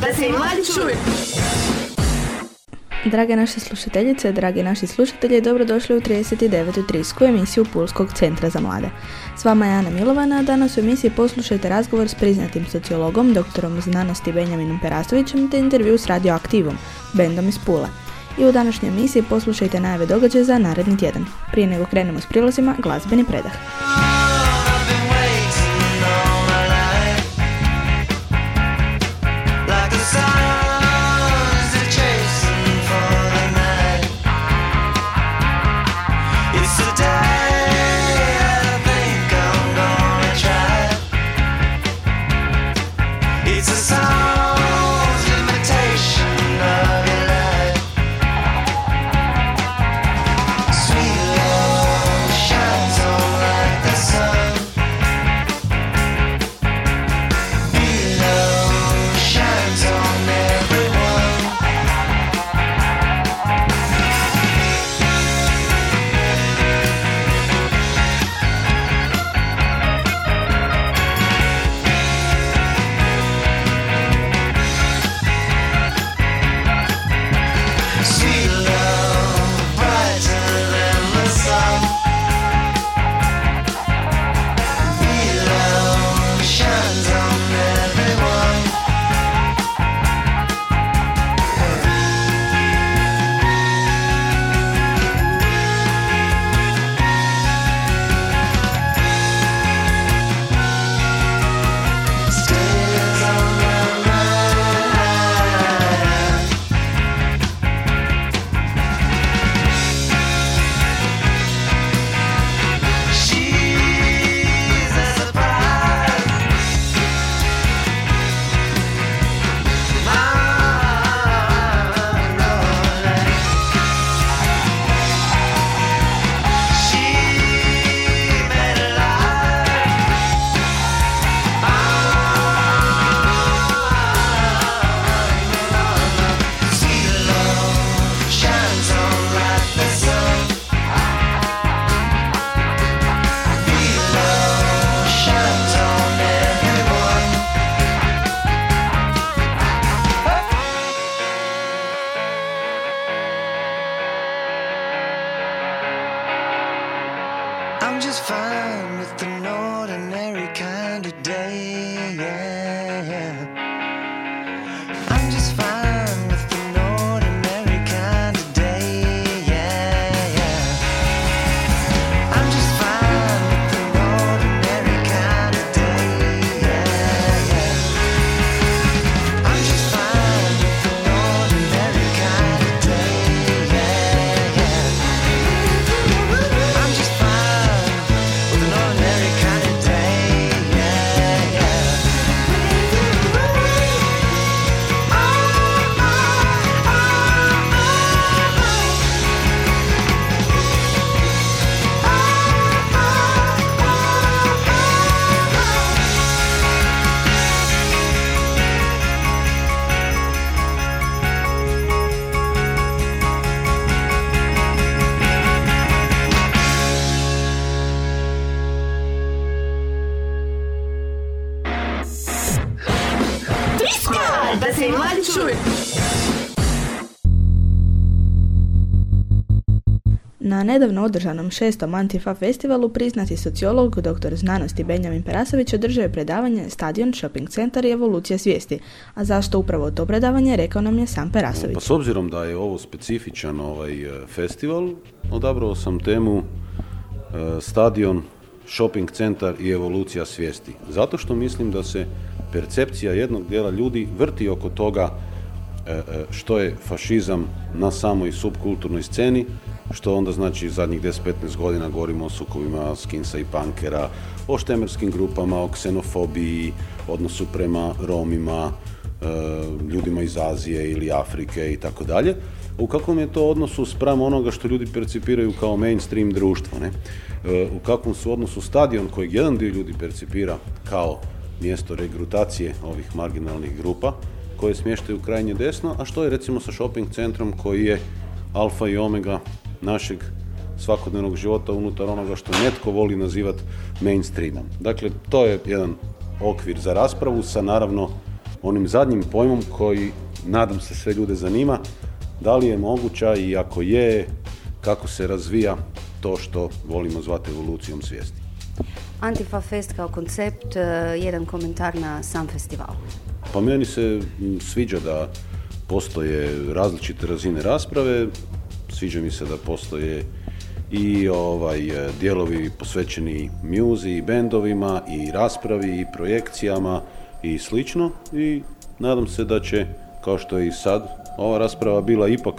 da se i mladi čuju. Drage naše slušateljice, dragi naši slušatelji, dobrodošli u 39. trisku emisiju Pulskog centra za mlade. S vama je Ana Milovana, danas u emisiji poslušajte razgovor s priznatim sociologom, doktorom znanosti Benjaminom Perasovićem, te intervju s radioaktivom, bendom iz Pule. I u današnjoj emisiji poslušajte najave događaja za naredni tjedan. Prije nego krenemo s prilozima, glazbeni predah. Na nedavno održanom šestom Antifa festivalu priznati sociolog, doktor znanosti Benjamin Perasović održao je predavanje Stadion Shopping Center i evolucija svijesti. A zašto upravo to predavanje, rekao nam je sam Perasović. Pa s obzirom da je ovo specifičan ovaj e, festival, odabrao sam temu e, Stadion Shopping Centar i evolucija svijesti. Zato što mislim da se percepcija jednog dijela ljudi vrti oko toga e, što je fašizam na samoj subkulturnoj sceni, što onda znači zadnjih 10-15 godina govorimo o sukobima skinsa i pankera, o štemerskim grupama, o ksenofobiji, odnosu prema Romima, e, ljudima iz Azije ili Afrike i tako dalje. U kakvom je to odnosu spram onoga što ljudi percipiraju kao mainstream društvo, ne? E, u kakvom su odnosu stadion kojeg jedan dio ljudi percipira kao mjesto regrutacije ovih marginalnih grupa koje smještaju krajnje desno, a što je recimo sa shopping centrom koji je alfa i omega našeg svakodnevnog života unutar onoga što netko voli nazivati mainstreamom. Dakle, to je jedan okvir za raspravu sa naravno onim zadnjim pojmom koji, nadam se, sve ljude zanima, da li je moguća i ako je, kako se razvija to što volimo zvati evolucijom svijesti. Antifa Fest kao koncept, e, jedan komentar na sam festival. Pa meni se sviđa da postoje različite razine rasprave, sviđa mi se da postoje i ovaj dijelovi posvećeni muzi i bendovima i raspravi i projekcijama i slično i nadam se da će kao što je i sad ova rasprava bila ipak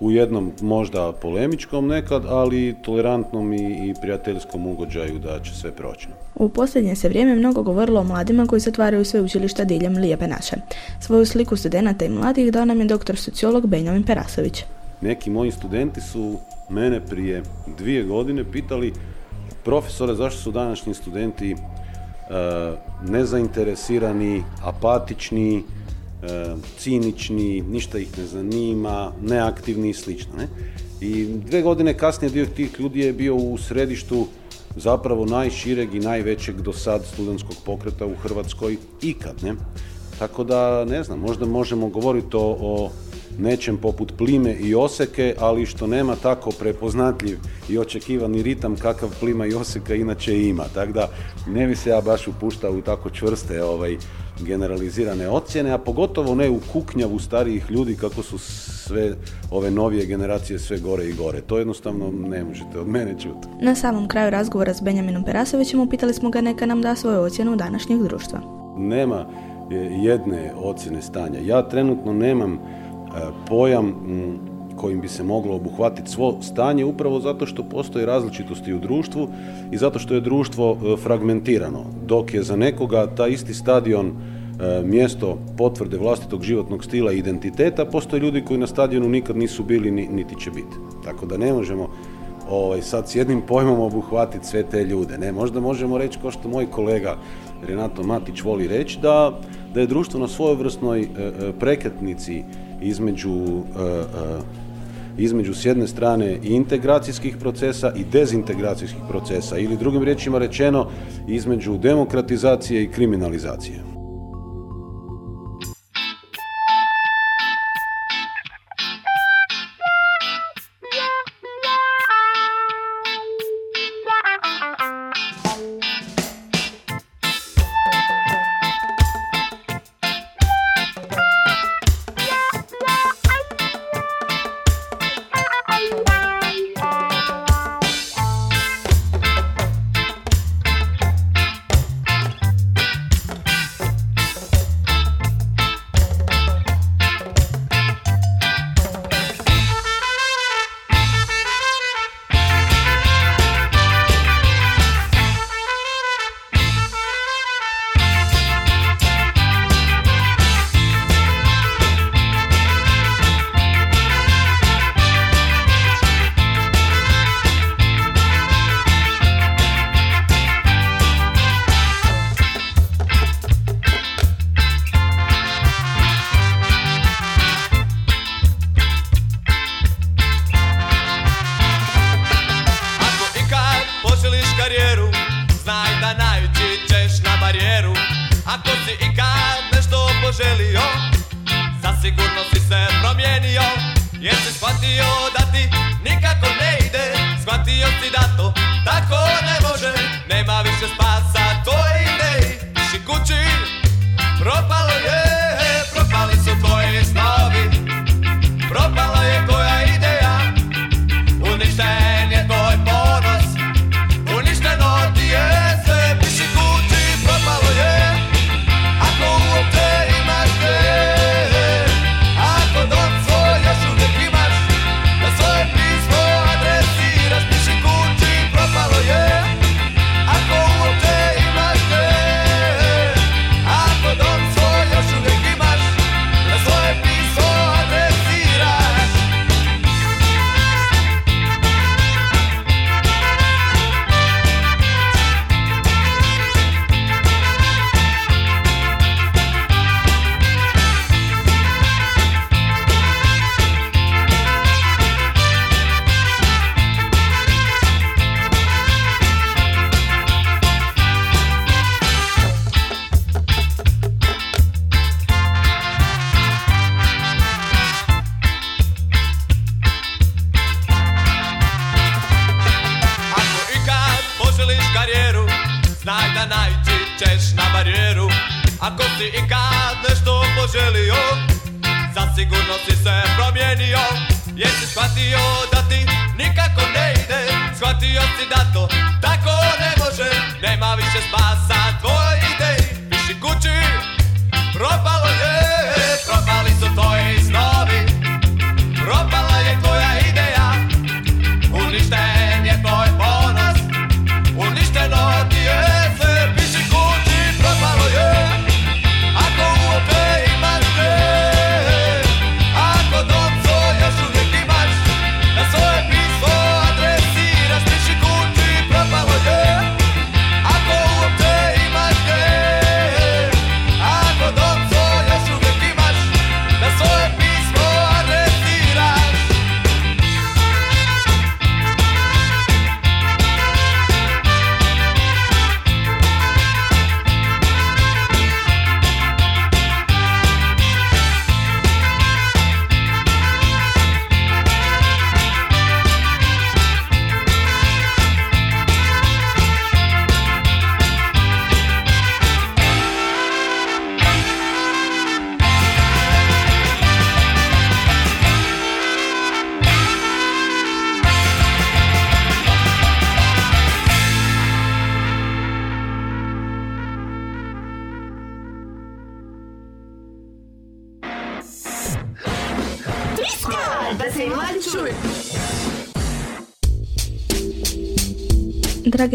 u jednom možda polemičkom nekad, ali tolerantnom i, i prijateljskom ugođaju da će sve proći. U posljednje se vrijeme mnogo govorilo o mladima koji zatvaraju sve učilišta diljem Lijepe naše. Svoju sliku studenata i mladih dao nam je doktor sociolog Benjamin Perasović. Neki moji studenti su mene prije dvije godine pitali profesore zašto su današnji studenti uh, nezainteresirani, apatični, E, cinični, ništa ih ne zanima, neaktivni i slično. Ne? I dve godine kasnije dio tih ljudi je bio u središtu zapravo najšireg i najvećeg do sad studentskog pokreta u Hrvatskoj ikad. Ne? Tako da, ne znam, možda možemo govoriti o, o nečem poput plime i oseke, ali što nema tako prepoznatljiv i očekivani ritam kakav plima i oseka inače ima. Tako da ne bi se ja baš upuštao u tako čvrste ovaj, generalizirane ocjene, a pogotovo ne u kuknjavu starijih ljudi kako su sve ove novije generacije sve gore i gore. To jednostavno ne možete od mene čuti. Na samom kraju razgovora s Benjaminom Perasovićem upitali smo ga neka nam da svoju ocjenu današnjeg društva. Nema e, jedne ocjene stanja. Ja trenutno nemam pojam kojim bi se moglo obuhvatiti svo stanje upravo zato što postoje različitosti u društvu i zato što je društvo e, fragmentirano. Dok je za nekoga ta isti stadion e, mjesto potvrde vlastitog životnog stila i identiteta, postoje ljudi koji na stadionu nikad nisu bili niti će biti. Tako da ne možemo ovaj, sad s jednim pojmom obuhvatiti sve te ljude. Ne, možda možemo reći kao što moj kolega Renato Matić voli reći da, da je društvo na svojevrsnoj e, prekretnici između između s jedne strane integracijskih procesa i dezintegracijskih procesa ili drugim riječima rečeno između demokratizacije i kriminalizacije.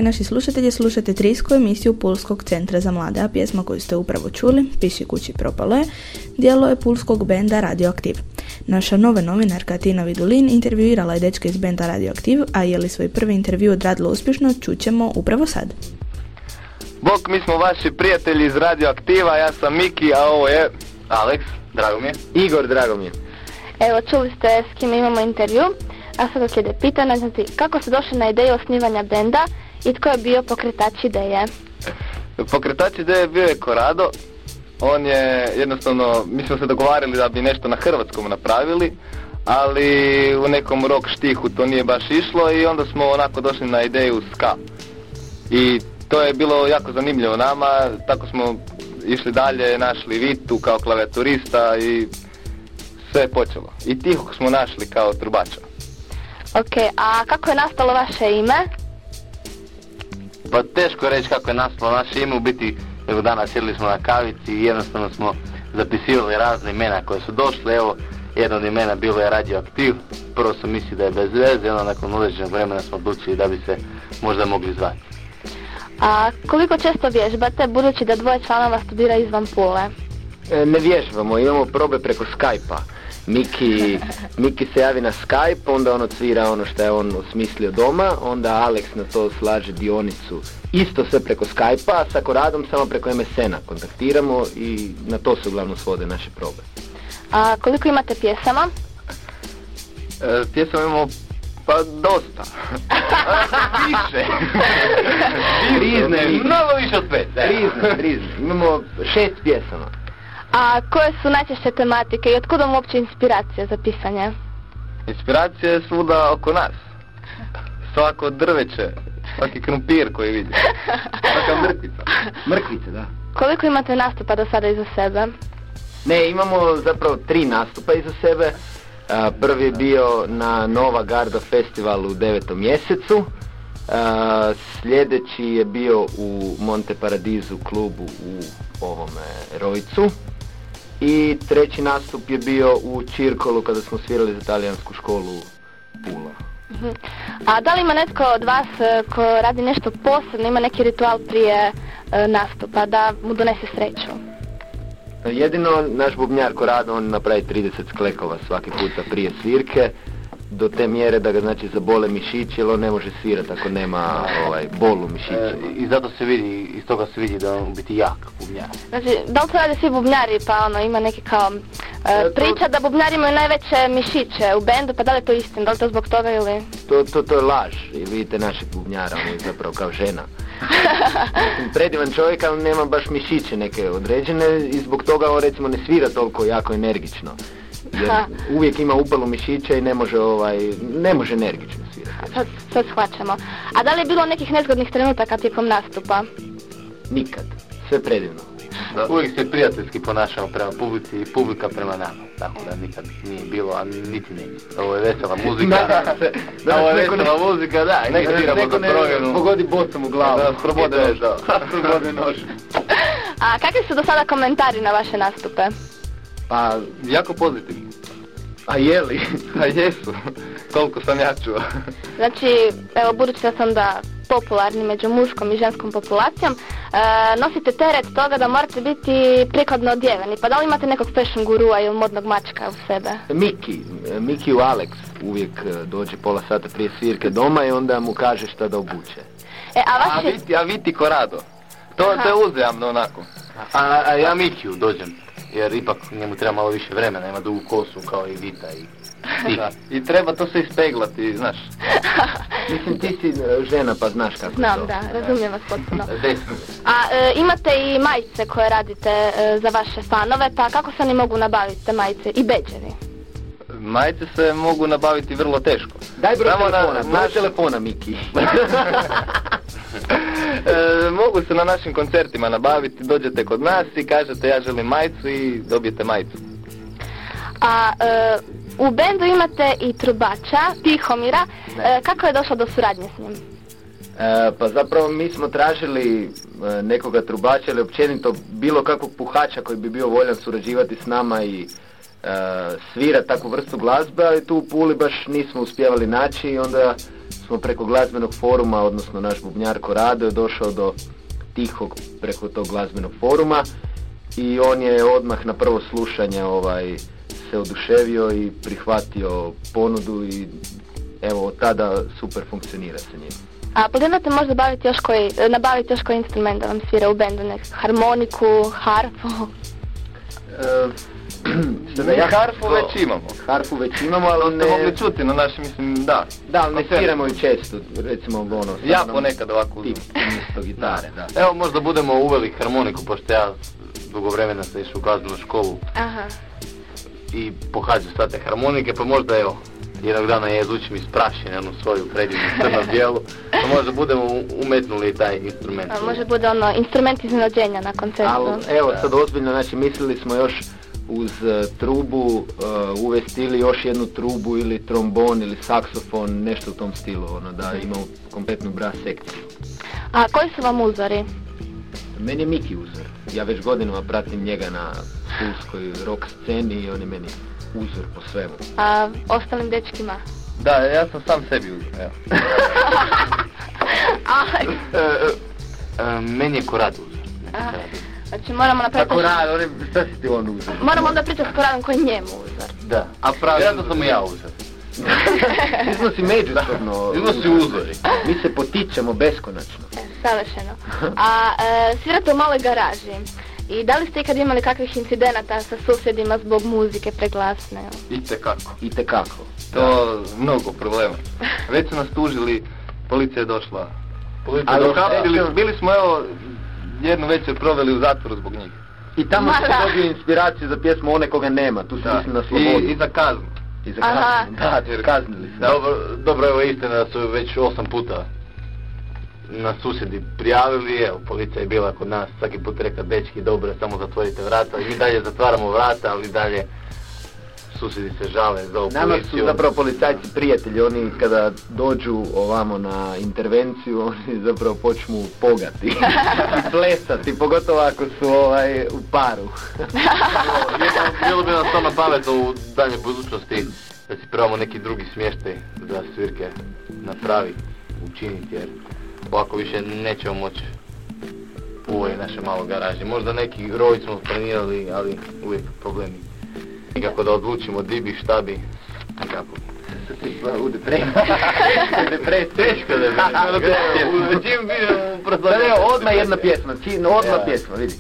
Naši slušatelji, slušate trisku emisiju Pulskog centra za mlade, a pjesma koju ste upravo čuli, Piši kući propalo je, dijelo je Pulskog benda Radioaktiv. Naša nova novinarka Tina Vidulin intervjuirala je dečke iz benda Radioaktiv, a je li svoj prvi intervju odradila uspješno, čućemo upravo sad. Bok, mi smo vaši prijatelji iz Radioaktiva, ja sam Miki, a ovo je... Alex, drago mi je. Igor, drago mi je. Evo, čuli ste s kim imamo intervju, a sada slijede pitanja, znači, kako ste došli na ideju osnivanja benda i tko je bio pokretač ideje? Pokretač ideje bio je Korado. On je jednostavno, mi smo se dogovarali da bi nešto na hrvatskom napravili, ali u nekom rock štihu to nije baš išlo i onda smo onako došli na ideju ska. I to je bilo jako zanimljivo nama, tako smo išli dalje, našli Vitu kao klavijaturista i sve je počelo. I Tihog smo našli kao trubača. Ok, a kako je nastalo vaše ime? Pa teško je reći kako je nastalo naše ime, u biti evo danas sjedili smo na kavici i jednostavno smo zapisivali razne imena koje su došle, evo jedno od imena bilo je radioaktiv, prvo sam mislio da je bez veze, onda nakon određenog vremena smo odlučili da bi se možda mogli zvati. A koliko često vježbate, budući da dvoje članova studira izvan Pule? E, Ne vježbamo, imamo probe preko Skype-a. Miki, Miki se javi na Skype, onda on odsvira ono što je on osmislio doma, onda Alex na to slaže dionicu. Isto sve preko Skype-a, a sa Koradom samo preko MSN-a kontaktiramo i na to se uglavnom svode naše probe. A koliko imate pjesama? E, pjesama imamo pa dosta. više. Rizne, mnogo više od pet. Rizne, rizne. Imamo šest pjesama. A koje su najčešće tematike i otkud vam uopće inspiracija za pisanje? Inspiracija je svuda oko nas. Svako drveće, svaki krumpir koji vidi. Svaka mrkvica. Mrkvice, da. Koliko imate nastupa do sada iza sebe? Ne, imamo zapravo tri nastupa iza sebe. A, Prvi je bio na Nova Garda festivalu u devetom mjesecu. A, Sljedeći je bio u Monte Paradisu klubu u ovome Rojcu. I treći nastup je bio u Čirkolu kada smo svirali za talijansku školu Pula. A da li ima netko od vas e, ko radi nešto posebno, ima neki ritual prije e, nastupa da mu donese sreću? Jedino naš bubnjar Korado, on napravi 30 sklekova svaki puta prije svirke, do te mjere da ga znači zabole mišići, jer on ne može svirati ako nema ovaj, bol u mišićima. E, I zato se vidi, iz toga se vidi da on biti jak bubnjar. Znači, da li to rade svi bubnjari, pa ono, ima neki kao e, E, to- priča da bubnjari imaju najveće mišiće u bendu, pa da li je to istina, da li to zbog toga ili... To, to, to je laž, jer vidite našeg bubnjara, on je zapravo kao žena. Predivan čovjek, ali nema baš mišiće neke određene i zbog toga on recimo ne svira toliko jako energično. Jer uvijek ima upalu mišića i ne može ovaj, ne može energično svirati. Sad, sad shvaćamo. A da li je bilo nekih nezgodnih trenutaka tijekom nastupa? Nikad. sve predivno. Uvijek se prijateljski ponašamo prema publici i publika prema nama. Tako da nikad nije bilo, a niti neće. Ovo je vesela muzika. Da, se- da Ovo je neko ne- vesela muzika, da. i Nek mi sviramo neko ne pogodi bocom u glavu. Da, je nož. to. Slobode nož. A kakvi su do sada komentari na vaše nastupe? Pa, jako pozitivni. A je li? Pa jesu, koliko sam ja čuo. Znači, evo, budući da sam da popularni među muškom i ženskom populacijom, e, nosite teret toga da morate biti prikladno odjeveni. Pa da li imate nekog fashion gurua ili modnog mačka u sebe? Miki, Miki u Alex uvijek e, dođe pola sata prije svirke doma i onda mu kaže šta da obuče. E, a A vaši... viti, a viti korado. To, to je uzajamno onako. A, a ja Mikiju dođem, jer ipak njemu treba malo više vremena, ima dugu kosu kao i Vita i Da. I treba to se ispeglati, znaš. Mislim, ti si e, žena pa znaš kako Znam, to. da, razumijem vas potpuno. A e, imate i majice koje radite e, za vaše fanove, pa kako se oni mogu nabaviti te majice i beđevi? Majice se mogu nabaviti vrlo teško. Daj broj Samo na- telefona, broj naš- telefona Miki. E, mogu se na našim koncertima nabaviti, dođete kod nas i kažete ja želim majicu i dobijete majicu. A e, u bendu imate i trubača, Tihomira. E, kako je došlo do suradnje s njim? E, pa zapravo mi smo tražili e, nekoga trubača ili općenito bilo kakvog puhača koji bi bio voljan surađivati s nama i e, svira takvu vrstu glazbe, ali tu u Puli baš nismo uspjevali naći i onda smo preko glazbenog foruma, odnosno naš bubnjar Korado je došao do tihog preko tog glazbenog foruma i on je odmah na prvo slušanje ovaj se oduševio i prihvatio ponudu i evo od tada super funkcionira sa njim. A planirate možda baviti još koji, nabaviti još koji instrument da vam svira u bendu, harmoniku, harfu? E, ja harfu to- već imamo. Harfu već imamo, ali To ste ne... mogli čuti na našim, mislim, da. Da, ali ne sviramo ju često, recimo ono... Ja ponekad ovako Tip, umjesto gitare, da. Evo možda budemo uveli harmoniku, pošto ja dugo vremena sam išao u glazbenu školu Aha. i pohađam sad te harmonike, pa možda evo, jednog dana ja izvučem iz prašine onu svoju predivnu crno bijelu, pa možda budemo umetnuli taj instrument. A može bude ono instrument iznenađenja na koncertu. Ali evo sad ozbiljno, znači mislili smo još uz e, trubu e, uvesti ili još jednu trubu ili trombon ili saksofon, nešto u tom stilu, ono da imamo kompletnu brass sekciju. A koji su vam uzori? Meni je Miki uzor. Ja već godinama pratim njega na pulskoj rock sceni i on je meni uzor po svemu. A ostalim dečkima? Da, ja sam sam sebi uzeo, evo. E, e, e, meni je korad uzor. Znači moramo napraviti... Tako rad, on je, šta si ti on uzor? Moramo onda pričati s Koradom koji je njemu uzor. Da, a pravi, ja sam mu ja uzor. Iznosi međusobno. Iznosi uzori. Mi se potičemo beskonačno. Savršeno. A e, svirate u maloj garaži. I da li ste ikad imali kakvih incidenata sa susjedima zbog muzike preglasne? Itekako. I tekako. To mnogo problema. Već su nas tužili, policija je došla. Policija Ali došla, bili smo evo jednu večer proveli u zatvoru zbog njih. I tamo da. dobio inspiraciju za pjesmu One koga nema. Tu se mislim na slobodu. I, I za kaznu. I za kaznu. Da, jer kaznili se. Dobro, dobro, evo istina da su već osam puta na susjedi prijavili, evo, policija je bila kod nas, svaki put rekla, dečki, dobro, je, samo zatvorite vrata, i mi dalje zatvaramo vrata, ali dalje susjedi se žale za ovu Nama su zapravo policajci prijatelji, oni kada dođu ovamo na intervenciju, oni zapravo počnu pogati i plesati, pogotovo ako su ovaj, u paru. Bilo- bi nam to na pamet u daljnjoj budućnosti da si probamo neki drugi smještaj za svirke napravi, učiniti, jer ovako više nećemo moći u ovoj našoj maloj garaži. Možda neki roj smo planirali, ali uvijek problemi. Nikako da odlučimo di bi, šta bi, nikako. U depresiji. U depresiji. Teško da bi. Čim bi u Da, ne, odmah jedna pjesma, odmah pjesma, vidi.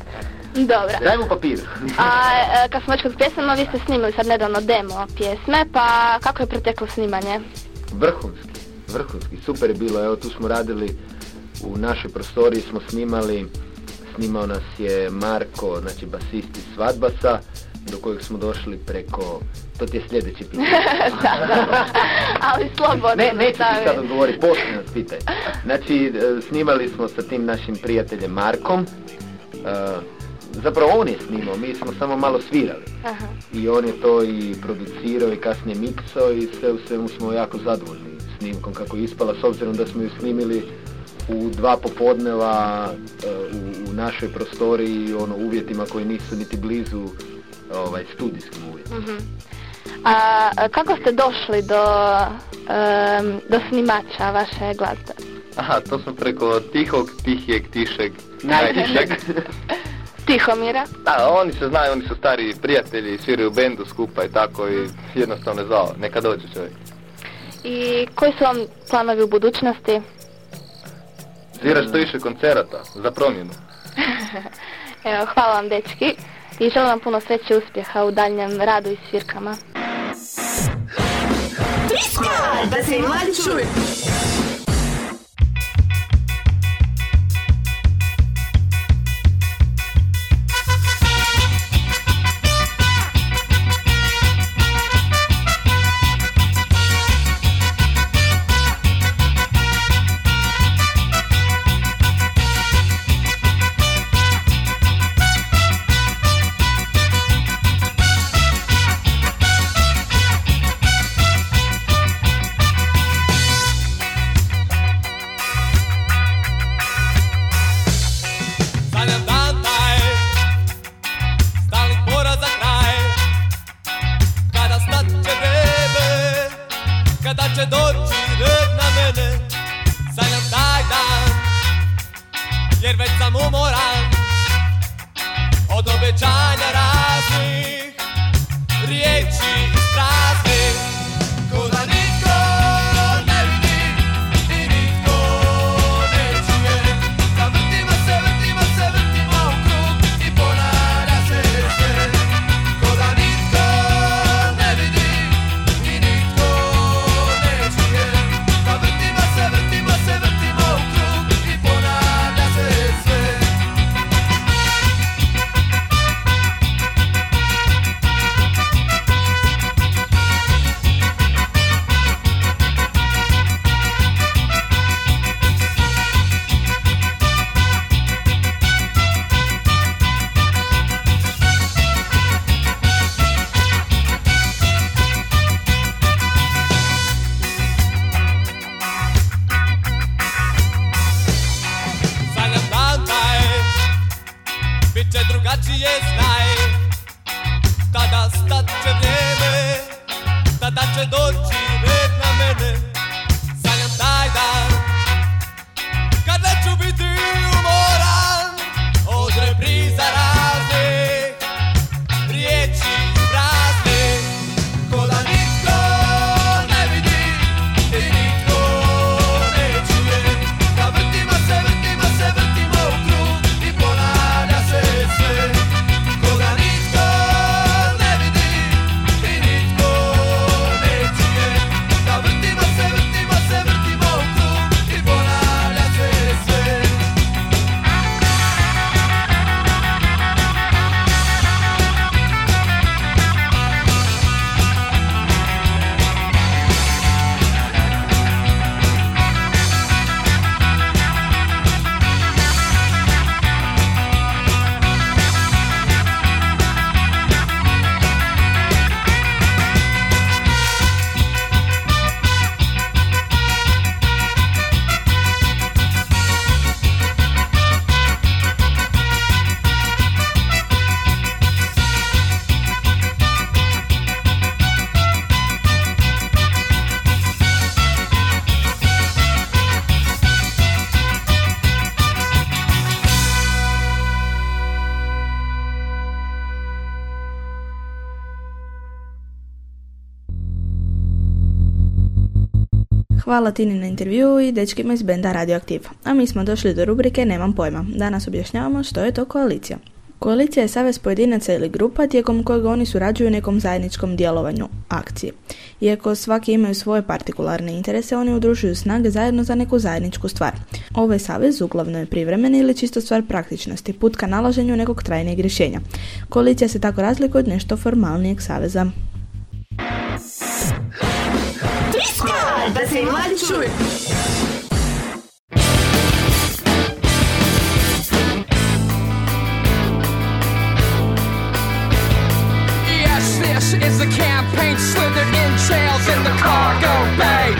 Dobro. Daj mu papir. A e, kad smo već kod pjesama, vi ste snimili sad nedavno demo pjesme, pa kako je proteklo snimanje? Vrhunski, vrhunski, super je bilo, evo tu smo radili u našoj prostoriji smo snimali, snimao nas je Marko, znači basist iz Svadbasa, do kojeg smo došli preko, to ti je sljedeći pitanje. da, da. Ali slobodno. Ne, neću ti sad odgovoriti, poslije nas pitaj. Znači, e, snimali smo sa tim našim prijateljem Markom zapravo on je snimao, mi smo samo malo svirali. Aha. I on je to i producirao i kasnije miksao i sve u svemu smo jako zadovoljni snimkom kako je ispala s obzirom da smo ju snimili u dva popodneva e, u, u našoj prostoriji ono uvjetima koji nisu niti blizu ovaj studijskim uvjetima. Mhm. A a kako ste došli do, em, do snimača vaše glazbe? Aha, to smo preko tihog, tihijeg, tišeg, Najtišeg. Tihomira. Da, oni se znaju, oni su stari prijatelji, sviraju u bendu skupa i tako i jednostavno je zvao, neka dođe čovjek. I koji su vam planovi u budućnosti? Zvira što više koncerata, za promjenu. Evo, hvala vam dečki i želim vam puno sreće i uspjeha u daljnjem radu i svirkama. Da se mladi čuju. Jer već sam umoran. Od obećanja Hvala Tini na intervju i dečkima iz benda Radioaktiv. A mi smo došli do rubrike Nemam pojma. Danas objašnjavamo što je to koalicija. Koalicija je savez pojedinaca ili grupa tijekom kojeg oni surađuju nekom zajedničkom djelovanju, akciji. Iako svaki imaju svoje partikularne interese, oni udružuju snage zajedno za neku zajedničku stvar. Ovaj savez uglavnom je privremeni ili čisto stvar praktičnosti, put ka nalaženju nekog trajnijeg rješenja. Koalicija se tako razlikuje od nešto formalnijeg saveza. da, da se. Yes, this is the campaign slithered in trails in the cargo bay.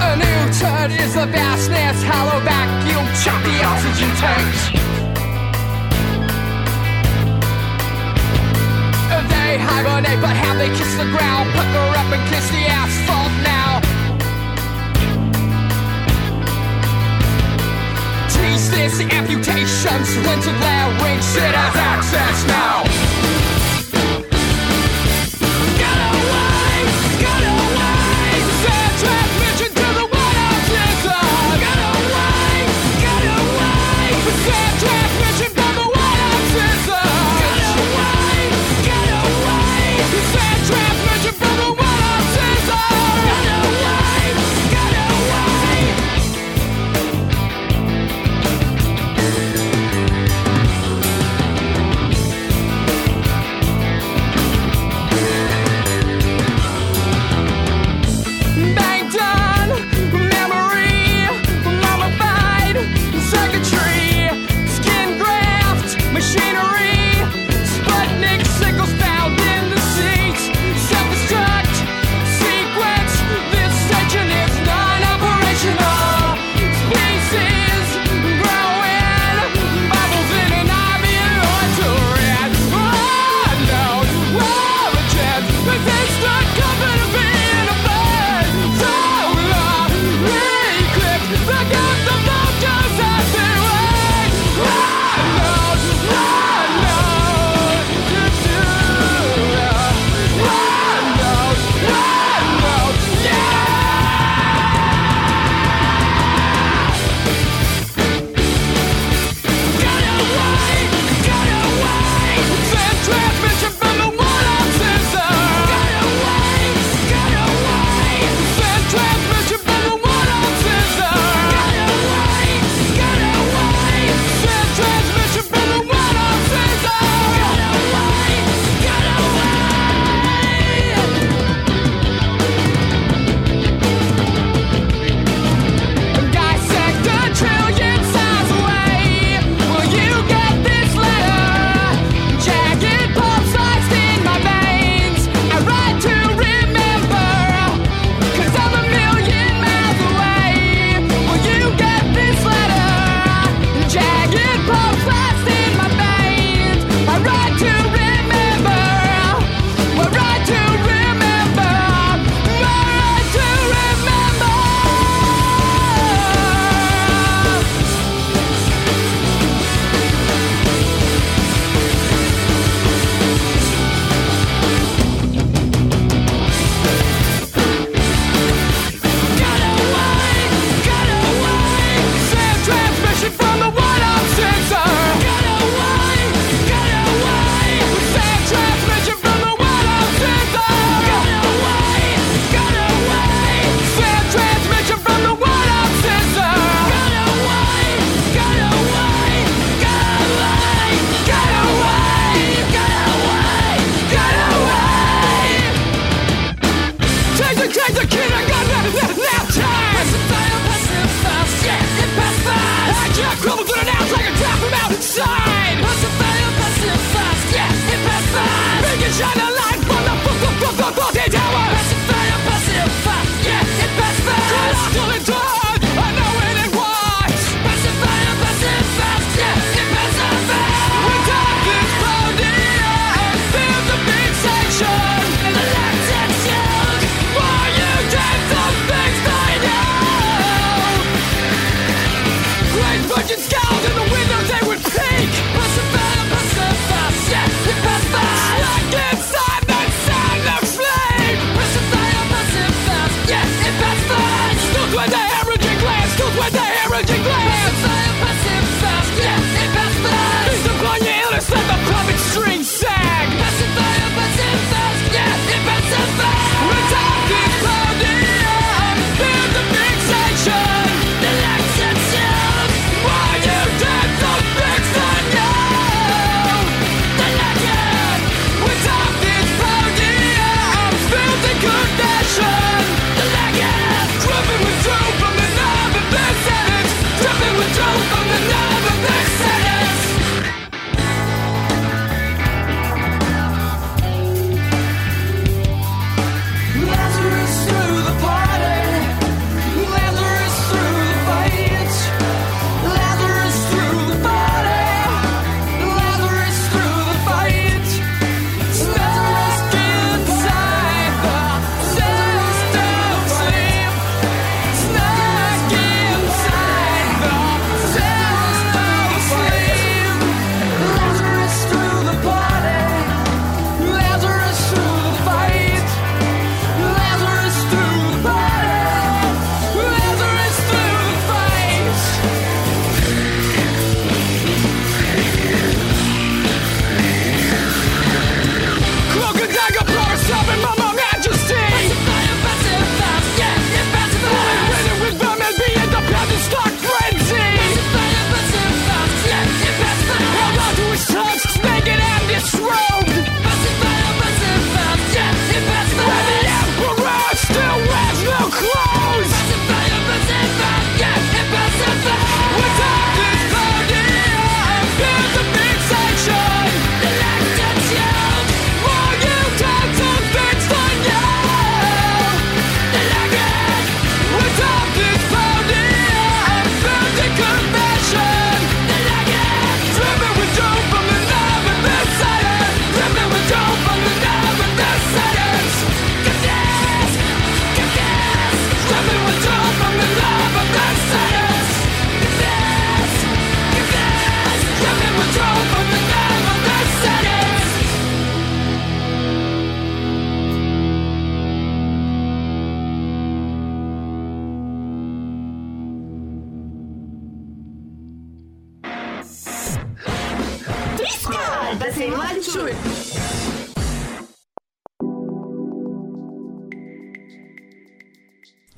A new turd is the vastness, hollow vacuum, choppy oxygen tanks. They hibernate, but how they kiss the ground, pucker up and kiss the asphalt now. Tease this amputation, splintered larynx, shit has access now.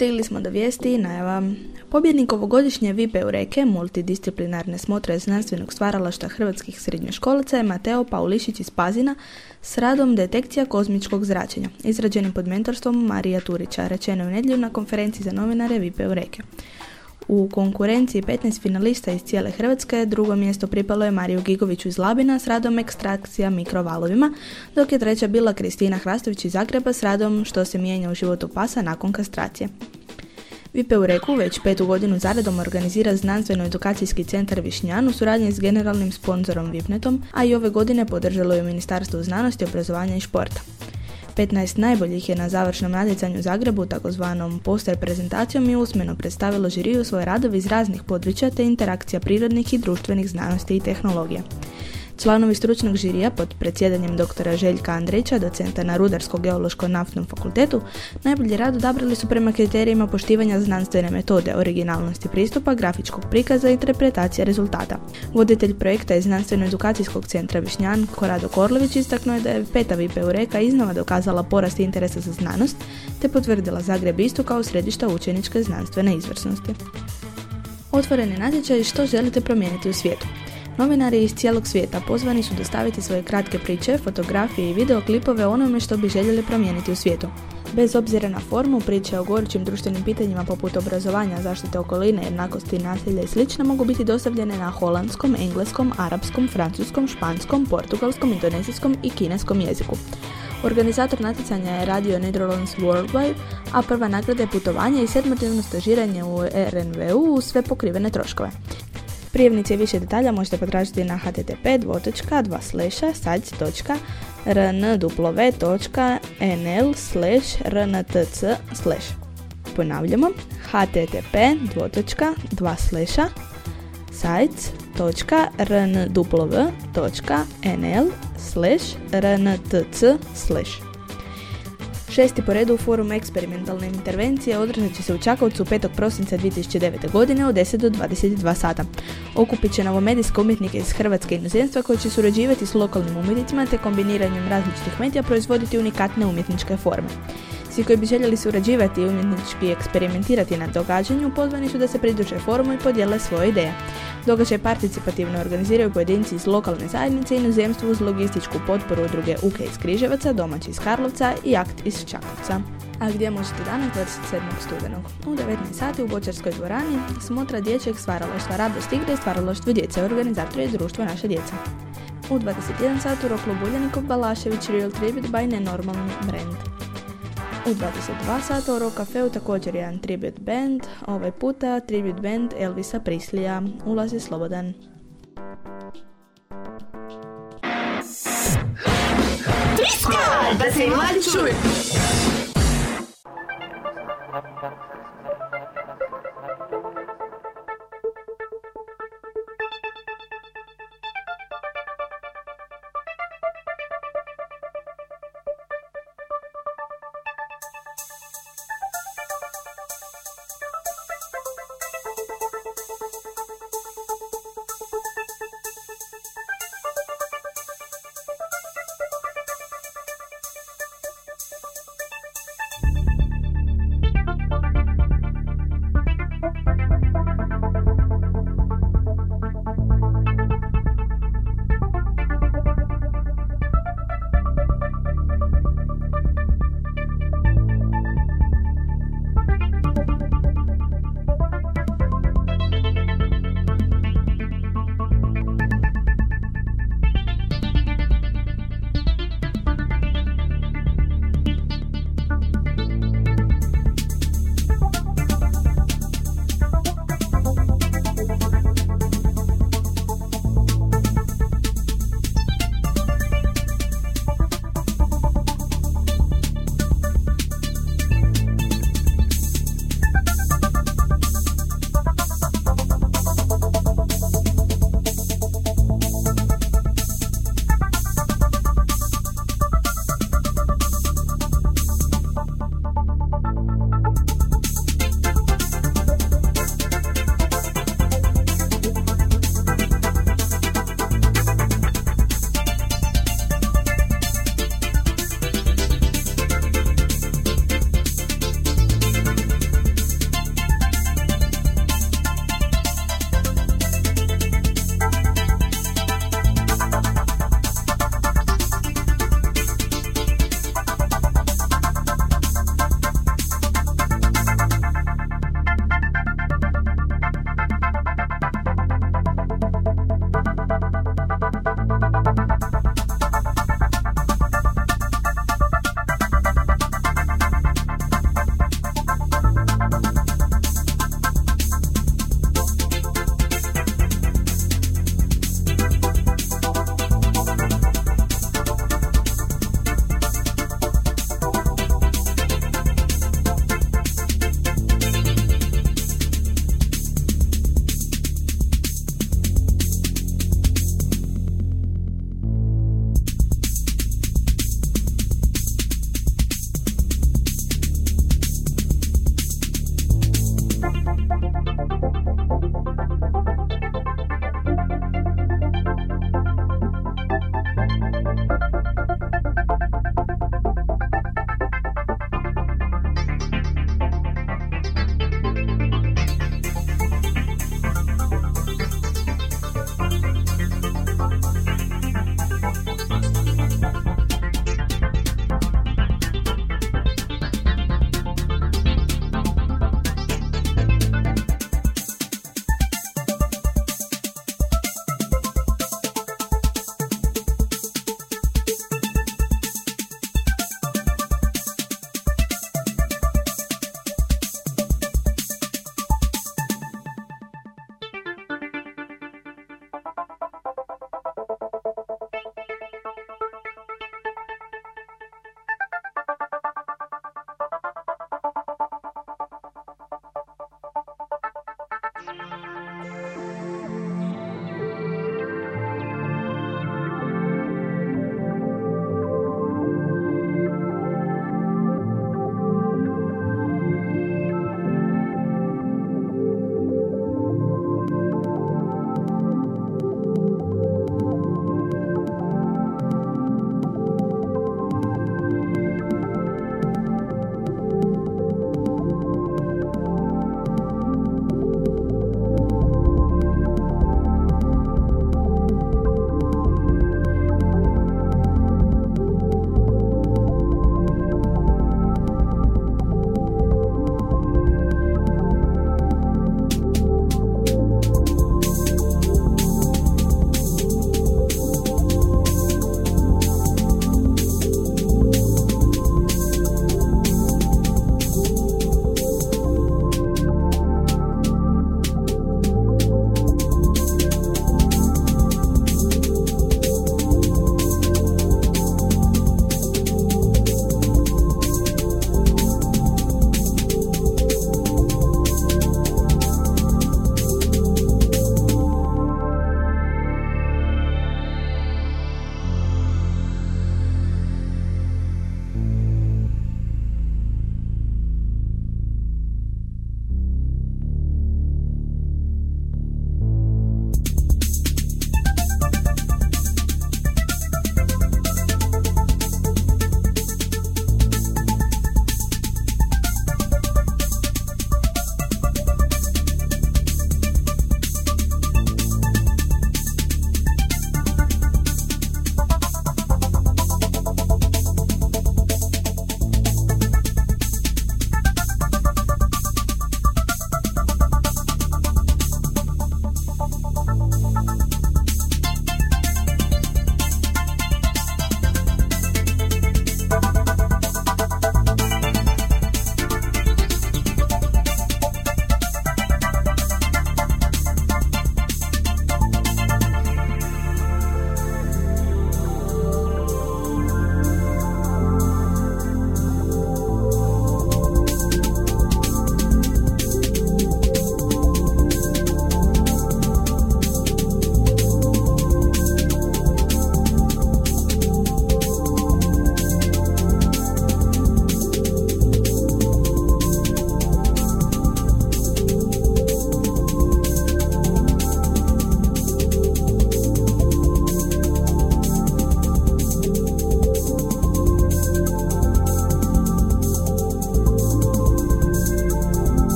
Stigli smo do vijesti i najava. Pobjednik ovogodišnje VIP Eureke, multidisciplinarne smotre znanstvenog stvaralašta hrvatskih srednjoškolaca je Mateo Paulišić iz Pazina s radom Detekcija kozmičkog zračenja, izrađenim pod mentorstvom Marija Turića, rečeno u nedjelju na konferenciji za novinare VIP Eureke. U konkurenciji 15 finalista iz cijele Hrvatske drugo mjesto pripalo je Mariju Gigoviću iz Labina s radom Ekstrakcija mikrovalovima, dok je treća bila Kristina Hrastović iz Zagreba s radom Što se mijenja u životu pasa nakon kastracije. VIP Eureku već petu godinu zaredom organizira znanstveno-edukacijski centar Višnjan u suradnji s generalnim sponzorom Vipnetom, a i ove godine podržalo je Ministarstvo znanosti, obrazovanja i športa. 15 najboljih je na završnom natjecanju u Zagrebu, takozvanom poster prezentacijom i usmeno predstavilo žiriju svoje radove iz raznih područja te interakcija prirodnih i društvenih znanosti i tehnologija. Članovi stručnog žirija pod predsjedanjem doktora Željka Andrića, docenta na Rudarsko-geološko-naftnom fakultetu, najbolji rad odabrali su prema kriterijima poštivanja znanstvene metode, originalnosti pristupa, grafičkog prikaza i interpretacije rezultata. Voditelj projekta iz Znanstveno-edukacijskog centra Višnjan, Korado Korlović, istaknuo je da je peta VIP Eureka iznova dokazala porast interesa za znanost, te potvrdila Zagreb istu kao središta učeničke znanstvene izvrsnosti. Otvoreni natječaj što želite promijeniti u svijetu. Novinari iz cijelog svijeta pozvani su dostaviti svoje kratke priče, fotografije i videoklipove onome što bi željeli promijeniti u svijetu. Bez obzira na formu, priče o gorućim društvenim pitanjima poput obrazovanja, zaštite okoline, jednakosti, nasilja i sl. mogu biti dostavljene na holandskom, engleskom, arapskom, francuskom, španskom, portugalskom, indonezijskom i kineskom jeziku. Organizator natjecanja je radio Netherlands Worldwide, a prva nagrada je putovanje i sedmodnevno stažiranje u RNVU uz sve pokrivene troškove. Prijevnice i više detalja možete potražiti na http://sites.rnw.nl slash rntc slash. Ponavljamo http sites.rnw.nl slash rntc slash Šesti po redu forum eksperimentalne intervencije održat će se u Čakovcu 5. prosinca 2009. godine od 10 do 22 sata. Okupit će novomedijske umjetnike iz Hrvatske inozemstva koji će surađivati s lokalnim umjetnicima te kombiniranjem različitih medija proizvoditi unikatne umjetničke forme. Svi koji bi željeli surađivati i umjetnički eksperimentirati na događanju pozvani su da se pridruže forumu i podijele svoje ideje. Događaj participativno organiziraju pojedinci iz lokalne zajednice i inozemstvu uz logističku potporu udruge Uke iz Križevaca, domaći iz Karlovca i Akt iz Čakovca. A gdje možete danas 27. studenog? U 19 sati u Bočarskoj dvorani smotra dječjeg stvaralaštva Radost igre i stvaralaštvo djece. Organizator je društvo naše djeca. U 21 satu u Roklu Buljanikov Balašević Real Tribute by Nenormalni brand. U 22 sata u Rock Cafeu također jedan tribute band, ovaj puta tribute band Elvisa Prislija. Ulaz je slobodan. Da se mladi čuju.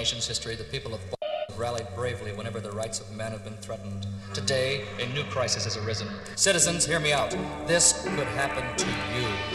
Nation's history, the people of have rallied bravely whenever the rights of men have been threatened. Today, a new crisis has arisen. Citizens, hear me out. This could happen to you.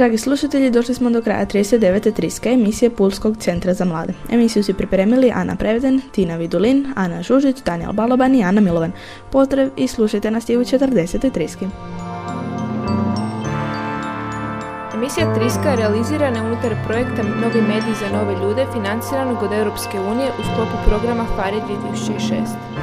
Dragi slušatelji, došli smo do kraja 39. triska emisije Pulskog centra za mlade. Emisiju su pripremili Ana Preveden, Tina Vidulin, Ana Žužić, Daniel Baloban i Ana Milovan. Pozdrav i slušajte nas i u 40. triski. Emisija Triska realizirana je unutar projekta Novi mediji za nove ljude financiranog od Europske unije u sklopu programa FARI 2006.